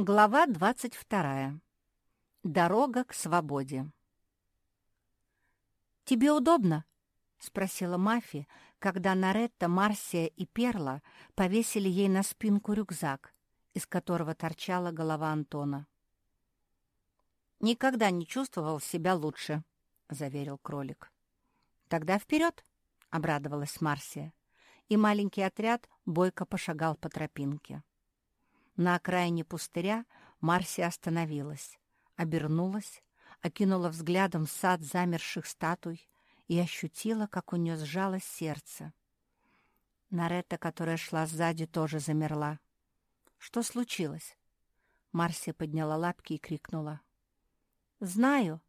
Глава 22. Дорога к свободе. «Тебе удобно?» — спросила Мафи, когда Наретта, Марсия и Перла повесили ей на спинку рюкзак, из которого торчала голова Антона. «Никогда не чувствовал себя лучше», — заверил кролик. «Тогда вперед!» — обрадовалась Марсия, и маленький отряд бойко пошагал по тропинке. На окраине пустыря Марсия остановилась, обернулась, окинула взглядом сад замерших статуй и ощутила, как у нее сжалось сердце. Наретта, которая шла сзади, тоже замерла. «Что случилось?» Марсия подняла лапки и крикнула. «Знаю.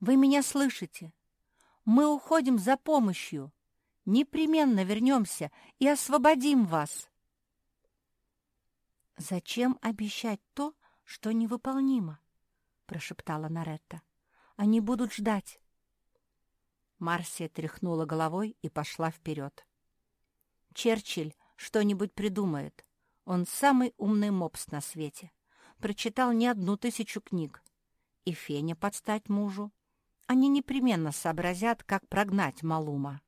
Вы меня слышите. Мы уходим за помощью. Непременно вернемся и освободим вас». «Зачем обещать то, что невыполнимо?» — прошептала Наретта. «Они будут ждать». Марсия тряхнула головой и пошла вперед. «Черчилль что-нибудь придумает. Он самый умный мопс на свете. Прочитал не одну тысячу книг. И Феня подстать мужу. Они непременно сообразят, как прогнать Малума».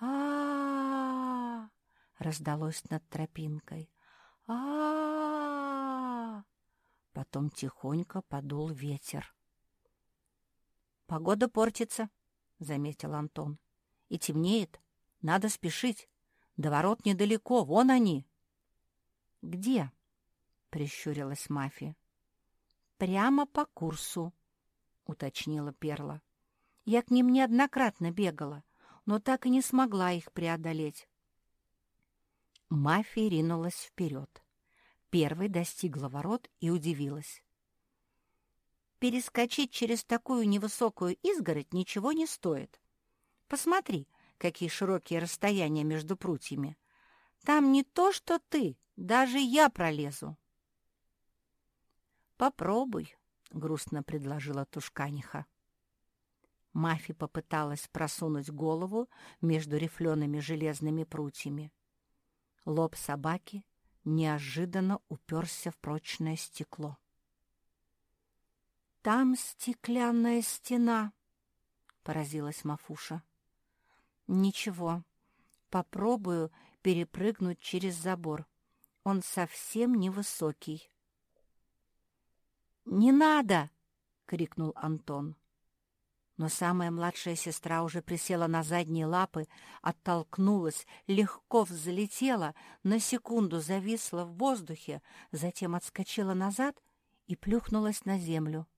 «А-а-а!» — раздалось над тропинкой а, Потом тихонько подул ветер. «Погода портится», — заметил Антон. «И темнеет. Надо спешить. До ворот недалеко, вон они». «Где?» — прищурилась мафия. «Прямо по курсу», — уточнила Перла. «Я к ним неоднократно бегала, но так и не смогла их преодолеть. Мафия ринулась вперед. Первой достигла ворот и удивилась. Перескочить через такую невысокую изгородь ничего не стоит. Посмотри, какие широкие расстояния между прутьями. Там не то, что ты, даже я пролезу. «Попробуй», — грустно предложила Тушканиха. Мафи попыталась просунуть голову между рифлеными железными прутьями. Лоб собаки неожиданно уперся в прочное стекло. «Там стеклянная стена», — поразилась Мафуша. «Ничего, попробую перепрыгнуть через забор. Он совсем невысокий». «Не надо!» — крикнул Антон. Но самая младшая сестра уже присела на задние лапы, оттолкнулась, легко взлетела, на секунду зависла в воздухе, затем отскочила назад и плюхнулась на землю.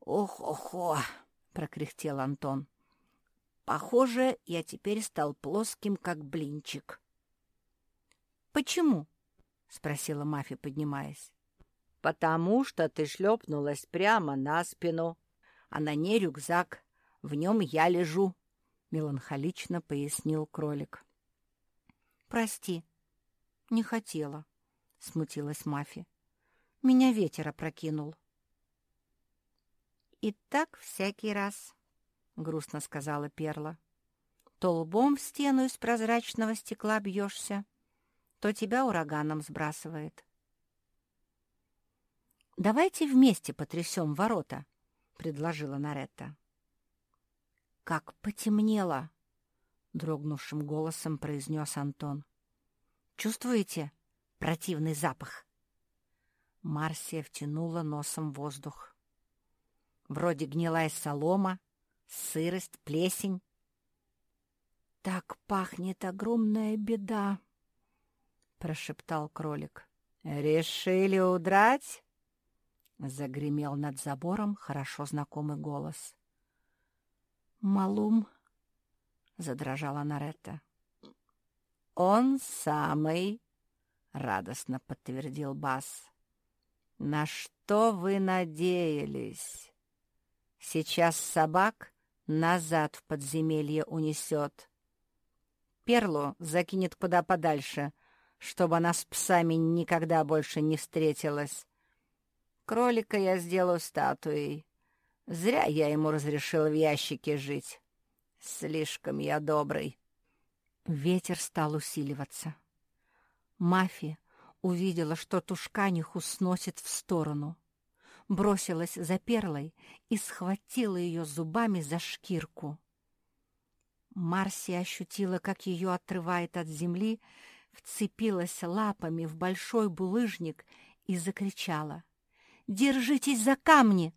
«Ох-охо!» — прокряхтел Антон. «Похоже, я теперь стал плоским, как блинчик». «Почему?» — спросила Мафи, поднимаясь. «Потому что ты шлепнулась прямо на спину», а на ней рюкзак. В нем я лежу», — меланхолично пояснил кролик. «Прости, не хотела», — смутилась Мафи. «Меня ветер опрокинул». «И так всякий раз», — грустно сказала Перла. «То лбом в стену из прозрачного стекла бьешься, то тебя ураганом сбрасывает». «Давайте вместе потрясем ворота», — предложила Наретта. «Как потемнело!» — дрогнувшим голосом произнес Антон. «Чувствуете противный запах?» Марсия втянула носом воздух. «Вроде гнилая солома, сырость, плесень». «Так пахнет огромная беда!» — прошептал кролик. «Решили удрать?» Загремел над забором хорошо знакомый голос. «Малум!» — задрожала Наретта. «Он самый!» — радостно подтвердил Бас. «На что вы надеялись? Сейчас собак назад в подземелье унесет. Перлу закинет куда подальше, чтобы она с псами никогда больше не встретилась. Кролика я сделаю статуей. Зря я ему разрешил в ящике жить. Слишком я добрый. Ветер стал усиливаться. Мафи, увидела, что тушканиху сносит в сторону. Бросилась за перлой и схватила ее зубами за шкирку. Марси ощутила, как ее отрывает от земли, вцепилась лапами в большой булыжник и закричала. «Держитесь за камни!»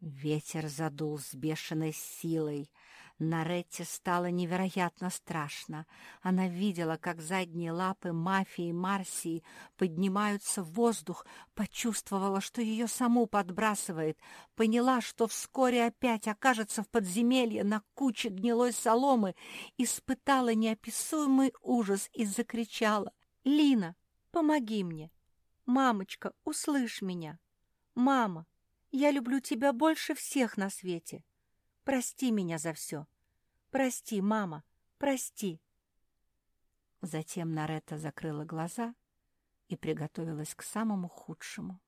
Ветер задул с бешеной силой. Наретте стало невероятно страшно. Она видела, как задние лапы мафии Марсии поднимаются в воздух, почувствовала, что ее саму подбрасывает, поняла, что вскоре опять окажется в подземелье на куче гнилой соломы, испытала неописуемый ужас и закричала. «Лина, помоги мне! Мамочка, услышь меня! Мама, я люблю тебя больше всех на свете!» Прости меня за все. Прости, мама, прости. Затем Наретта закрыла глаза и приготовилась к самому худшему.